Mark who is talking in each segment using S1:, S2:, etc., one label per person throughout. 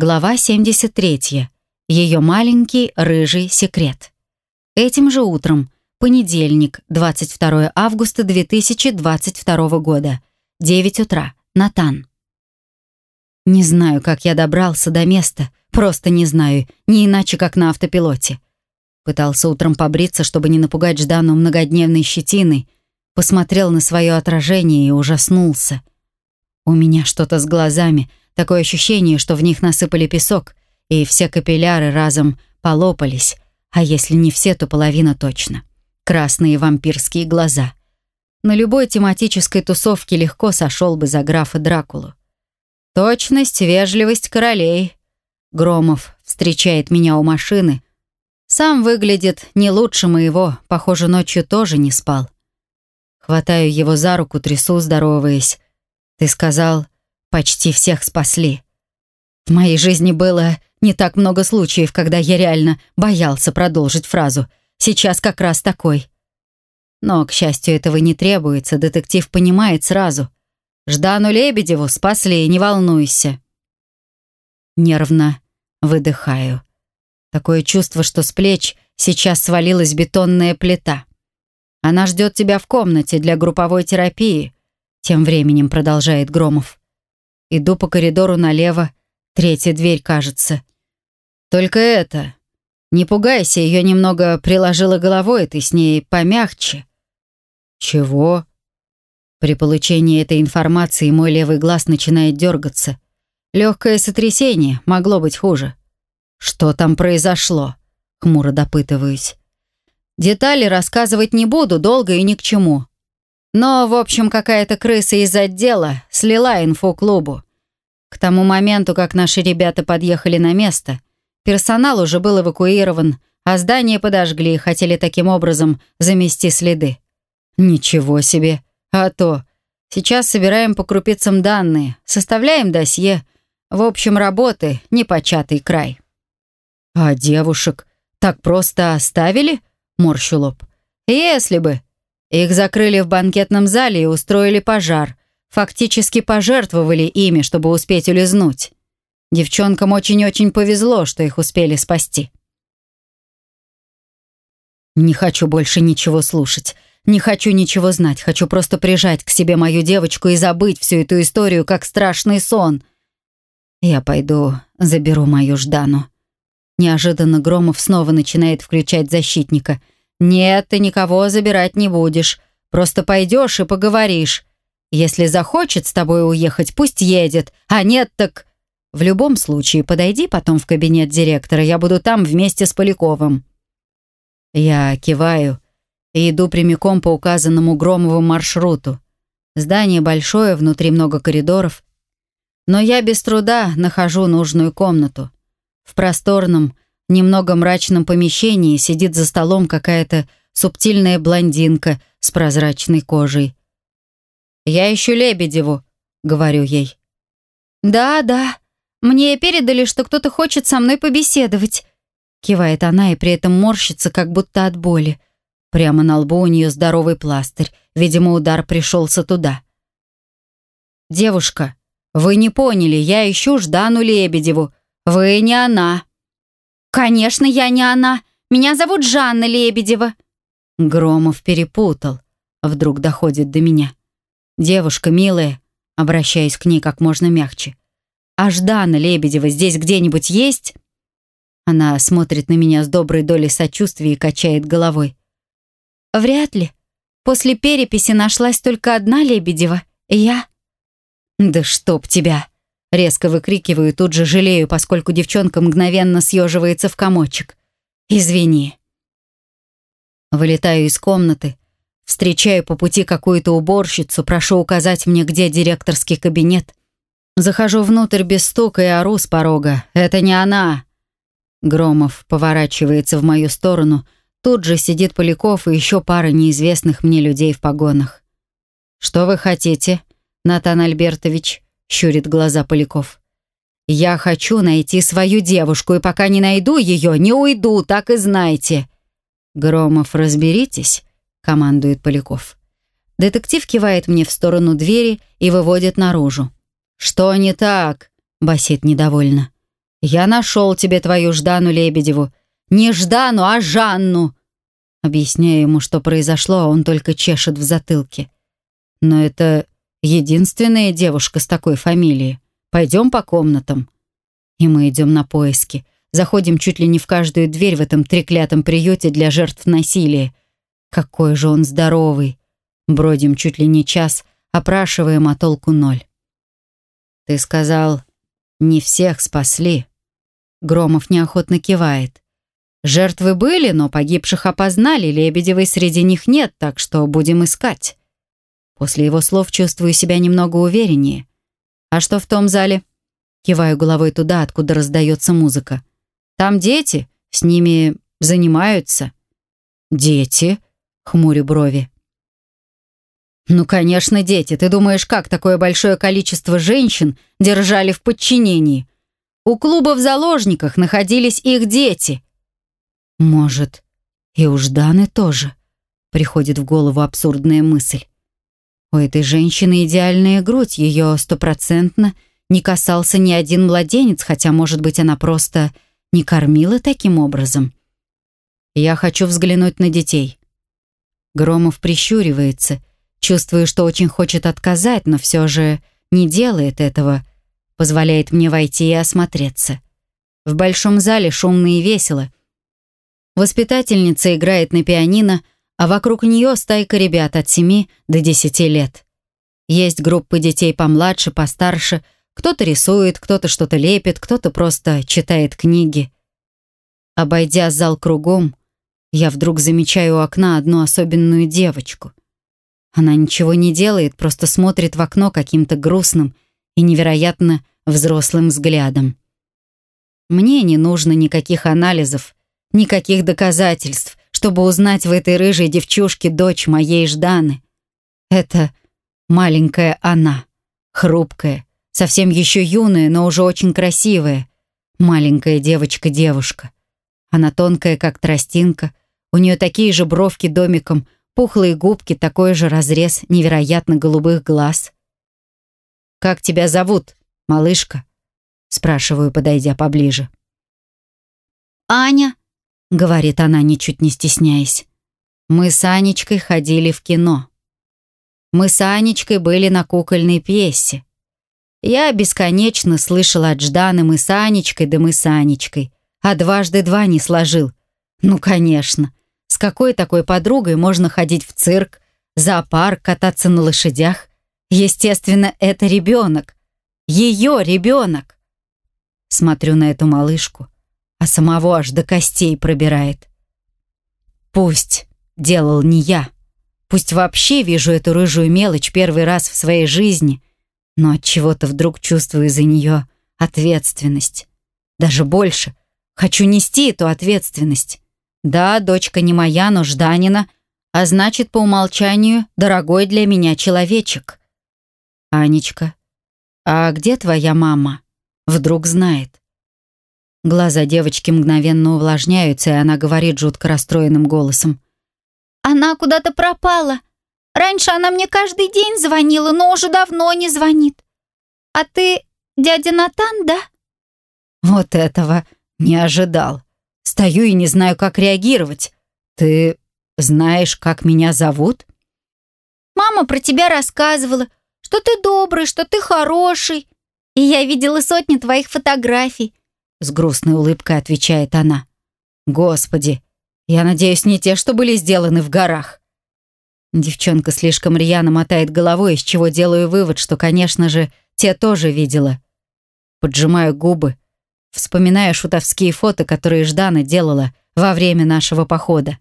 S1: Глава 73. Ее маленький рыжий секрет. Этим же утром, понедельник, 22 августа 2022 года, 9 утра, Натан. Не знаю, как я добрался до места, просто не знаю, не иначе, как на автопилоте. Пытался утром побриться, чтобы не напугать Ждану многодневной щетиной, посмотрел на свое отражение и ужаснулся. У меня что-то с глазами, такое ощущение, что в них насыпали песок, и все капилляры разом полопались, а если не все, то половина точно. Красные вампирские глаза. На любой тематической тусовке легко сошел бы за графа Дракулу. Точность, вежливость королей. Громов встречает меня у машины. Сам выглядит не лучше моего, похоже, ночью тоже не спал. Хватаю его за руку, трясу, здороваясь. Ты сказал, почти всех спасли. В моей жизни было не так много случаев, когда я реально боялся продолжить фразу. Сейчас как раз такой. Но, к счастью, этого не требуется, детектив понимает сразу. Ждану Лебедеву спасли, не волнуйся. Нервно выдыхаю. Такое чувство, что с плеч сейчас свалилась бетонная плита. Она ждет тебя в комнате для групповой терапии. Тем временем продолжает Громов. Иду по коридору налево. Третья дверь, кажется. Только это. Не пугайся, ее немного приложила головой, ты с ней помягче. Чего? При получении этой информации мой левый глаз начинает дергаться. Легкое сотрясение, могло быть хуже. Что там произошло? Хмуро допытываюсь. Детали рассказывать не буду, долго и ни к чему. Но, в общем, какая-то крыса из отдела слила инфу клубу. К тому моменту, как наши ребята подъехали на место, персонал уже был эвакуирован, а здание подожгли и хотели таким образом замести следы. Ничего себе. А то. Сейчас собираем по крупицам данные, составляем досье. В общем, работы непочатый край. А девушек так просто оставили? Морщу лоб. Если бы. Их закрыли в банкетном зале и устроили пожар. Фактически пожертвовали ими, чтобы успеть улизнуть. Девчонкам очень-очень повезло, что их успели спасти. Не хочу больше ничего слушать. Не хочу ничего знать. Хочу просто прижать к себе мою девочку и забыть всю эту историю, как страшный сон. Я пойду заберу мою Ждану. Неожиданно Громов снова начинает включать защитника. «Нет, ты никого забирать не будешь. Просто пойдешь и поговоришь. Если захочет с тобой уехать, пусть едет. А нет, так...» «В любом случае, подойди потом в кабинет директора. Я буду там вместе с Поляковым». Я киваю и иду прямиком по указанному Громову маршруту. Здание большое, внутри много коридоров. Но я без труда нахожу нужную комнату. В просторном, немного мрачном помещении сидит за столом какая-то субтильная блондинка с прозрачной кожей. «Я ищу Лебедеву», — говорю ей.
S2: «Да, да. Мне передали, что кто-то хочет со мной побеседовать», — кивает она и при этом морщится, как будто от боли. Прямо на лбу у нее здоровый пластырь. Видимо, удар пришелся туда.
S1: «Девушка, вы не поняли, я ищу Ждану Лебедеву. «Вы не она».
S2: «Конечно, я не она. Меня зовут Жанна Лебедева».
S1: Громов перепутал. Вдруг доходит до меня. «Девушка милая», обращаюсь к ней как можно мягче. «А Ждана Лебедева здесь где-нибудь есть?» Она смотрит на меня с доброй долей сочувствия и качает головой.
S2: «Вряд ли. После переписи нашлась только одна Лебедева. Я...»
S1: «Да чтоб тебя!» Резко выкрикиваю, тут же жалею, поскольку девчонка мгновенно съеживается в комочек. «Извини». Вылетаю из комнаты, встречаю по пути какую-то уборщицу, прошу указать мне, где директорский кабинет. Захожу внутрь без стука и ору с порога. «Это не она!» Громов поворачивается в мою сторону. Тут же сидит Поляков и еще пара неизвестных мне людей в погонах. «Что вы хотите, Натан Альбертович?» Щурит глаза Поляков. «Я хочу найти свою девушку, и пока не найду ее, не уйду, так и знайте». «Громов, разберитесь», — командует Поляков. Детектив кивает мне в сторону двери и выводит наружу. «Что не так?» — басит недовольно. «Я нашел тебе твою Ждану Лебедеву. Не Ждану, а Жанну!» Объясняю ему, что произошло, а он только чешет в затылке. «Но это единственная девушка с такой фамилией. Пойдем по комнатам». И мы идем на поиски. Заходим чуть ли не в каждую дверь в этом треклятом приюте для жертв насилия. Какой же он здоровый. Бродим чуть ли не час, опрашиваем, а толку ноль. «Ты сказал, не всех спасли». Громов неохотно кивает. «Жертвы были, но погибших опознали, Лебедевой среди них нет, так что будем искать». После его слов чувствую себя немного увереннее. «А что в том зале?» Киваю головой туда, откуда раздается музыка. «Там дети, с ними занимаются». «Дети?» — хмурю брови. «Ну, конечно, дети. Ты думаешь, как такое большое количество женщин держали в подчинении? У клуба в заложниках находились их дети». «Может, и у Жданы тоже?» — приходит в голову абсурдная мысль. У этой женщины идеальная грудь, ее стопроцентно не касался ни один младенец, хотя, может быть, она просто не кормила таким образом. Я хочу взглянуть на детей. Громов прищуривается — Чувствую, что очень хочет отказать, но все же не делает этого. Позволяет мне войти и осмотреться. В большом зале шумно и весело. Воспитательница играет на пианино, а вокруг нее стайка ребят от 7 до 10 лет. Есть группы детей помладше, постарше, кто-то рисует, кто-то что-то лепит, кто-то просто читает книги. Обойдя зал кругом, я вдруг замечаю у окна одну особенную девочку. Она ничего не делает, просто смотрит в окно каким-то грустным и невероятно взрослым взглядом. Мне не нужно никаких анализов, никаких доказательств, чтобы узнать в этой рыжей девчушке дочь моей Жданы. Это маленькая она, хрупкая, совсем еще юная, но уже очень красивая. Маленькая девочка-девушка. Она тонкая, как тростинка, у нее такие же бровки домиком — Пухлые губки, такой же разрез невероятно голубых глаз. «Как тебя зовут, малышка?» Спрашиваю, подойдя поближе.
S2: «Аня», — говорит она, ничуть не стесняясь.
S1: «Мы с Анечкой ходили в кино. Мы с Анечкой были на кукольной пьесе. Я бесконечно слышала от Жданы «мы с Анечкой, да мы с Анечкой», а дважды два не сложил. Ну, конечно. С какой такой подругой можно ходить в цирк, зоопарк, кататься на лошадях? Естественно, это ребенок. Ее ребенок. Смотрю на эту малышку, а самого аж до костей пробирает. Пусть делал не я. Пусть вообще вижу эту рыжую мелочь первый раз в своей жизни, но от чего-то вдруг чувствую за нее ответственность. Даже больше. Хочу нести эту ответственность. Да, дочка не моя, но Жданина, а значит, по умолчанию, дорогой для меня человечек. Анечка, а где твоя мама? Вдруг знает. Глаза девочки мгновенно увлажняются, и она говорит жутко расстроенным голосом.
S2: «Она куда-то пропала. Раньше она мне каждый день звонила, но уже давно не звонит. А ты дядя Натан, да?»
S1: Вот этого не ожидал. Стою и не знаю, как реагировать. Ты знаешь, как меня зовут?
S2: Мама про тебя рассказывала, что ты добрый, что ты хороший. И я видела сотни твоих фотографий.
S1: С грустной улыбкой отвечает она. Господи, я надеюсь, не те, что были сделаны в горах. Девчонка слишком рьяно мотает головой, из чего делаю вывод, что, конечно же, те тоже видела. Поджимаю губы, вспоминая шутовские фото, которые Ждана делала во время нашего похода.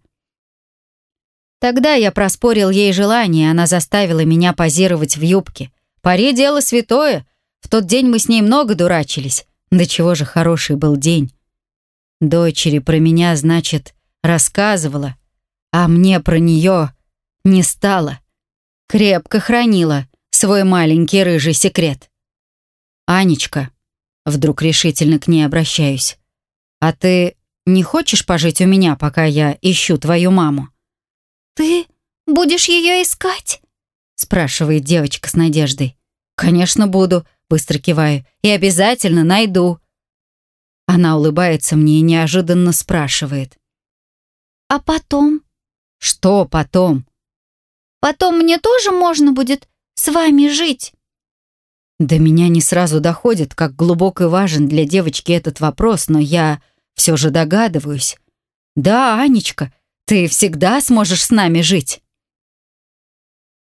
S1: Тогда я проспорил ей желание, она заставила меня позировать в юбке. Пари дело святое. В тот день мы с ней много дурачились. Да чего же хороший был день. Дочери про меня, значит, рассказывала, а мне про нее не стало. Крепко хранила свой маленький рыжий секрет. Анечка, Вдруг решительно к ней обращаюсь. «А ты не хочешь пожить у меня, пока я ищу твою маму?»
S2: «Ты будешь ее искать?»
S1: спрашивает девочка с надеждой. «Конечно буду», — быстро киваю. «И обязательно найду». Она улыбается мне и неожиданно спрашивает.
S2: «А потом?»
S1: «Что потом?»
S2: «Потом мне тоже можно будет с вами жить?»
S1: До меня не сразу доходит, как глубок и важен для девочки этот вопрос, но я все же догадываюсь. «Да, Анечка, ты всегда сможешь с нами жить».